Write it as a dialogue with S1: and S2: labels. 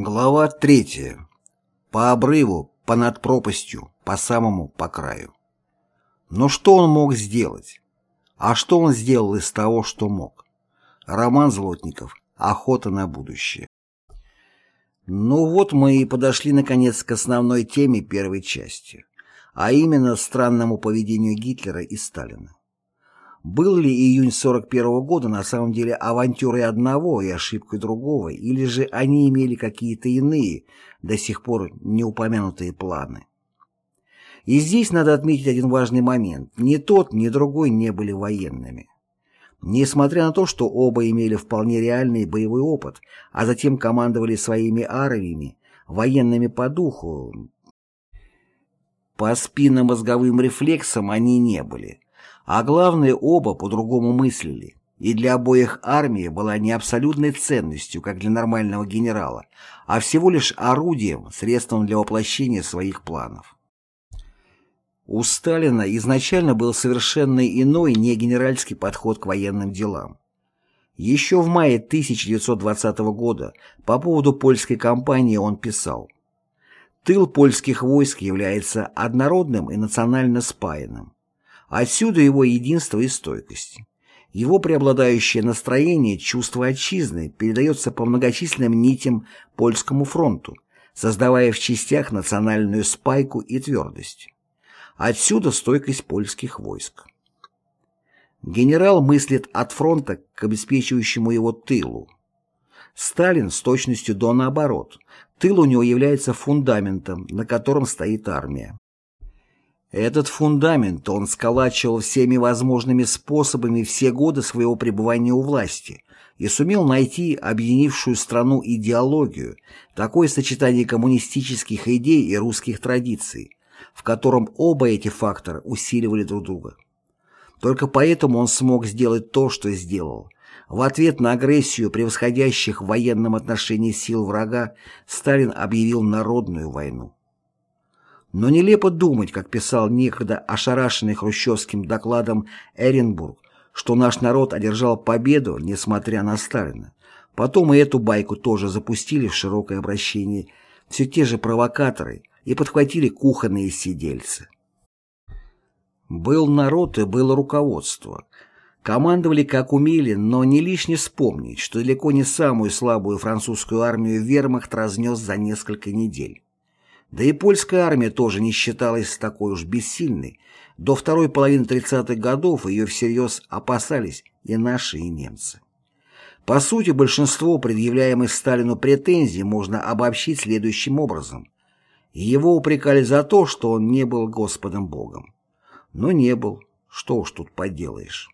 S1: Глава третья. По обрыву, по над пропастью, по самому по краю. Но что он мог сделать? А что он сделал из того, что мог? Роман Злотников. Охота на будущее. Ну вот мы и подошли наконец к основной теме первой части, а именно странному поведению Гитлера и Сталина. Был ли июнь 41 -го года на самом деле авантюрой одного и ошибкой другого, или же они имели какие-то иные, до сих пор не упомянутые планы? И здесь надо отметить один важный момент. Ни тот, ни другой не были военными. Несмотря на то, что оба имели вполне реальный боевой опыт, а затем командовали своими армиями, военными по духу, по спинномозговым рефлексам они не были. А главное, оба по-другому мыслили. И для обоих армия была не абсолютной ценностью, как для нормального генерала, а всего лишь орудием, средством для воплощения своих планов. У Сталина изначально был совершенно иной не генеральский подход к военным делам. Еще в мае 1920 года по поводу польской кампании он писал «Тыл польских войск является однородным и национально спаянным. Отсюда его единство и стойкость. Его преобладающее настроение, чувство отчизны передается по многочисленным нитям польскому фронту, создавая в частях национальную спайку и твердость. Отсюда стойкость польских войск. Генерал мыслит от фронта к обеспечивающему его тылу. Сталин с точностью до наоборот. Тыл у него является фундаментом, на котором стоит армия. Этот фундамент он сколачивал всеми возможными способами все годы своего пребывания у власти и сумел найти объединившую страну идеологию, такое сочетание коммунистических идей и русских традиций, в котором оба эти фактора усиливали друг друга. Только поэтому он смог сделать то, что сделал. В ответ на агрессию превосходящих в военном отношении сил врага Сталин объявил народную войну. Но нелепо думать, как писал некогда ошарашенный хрущевским докладом Эренбург, что наш народ одержал победу, несмотря на Сталина. Потом и эту байку тоже запустили в широкое обращение все те же провокаторы и подхватили кухонные сидельцы. Был народ и было руководство. Командовали как умели, но не лишне вспомнить, что далеко не самую слабую французскую армию вермахт разнес за несколько недель. Да и польская армия тоже не считалась такой уж бессильной. До второй половины 30-х годов ее всерьез опасались и наши, и немцы. По сути, большинство предъявляемых Сталину претензий можно обобщить следующим образом. Его упрекали за то, что он не был Господом Богом. Но не был, что уж тут поделаешь.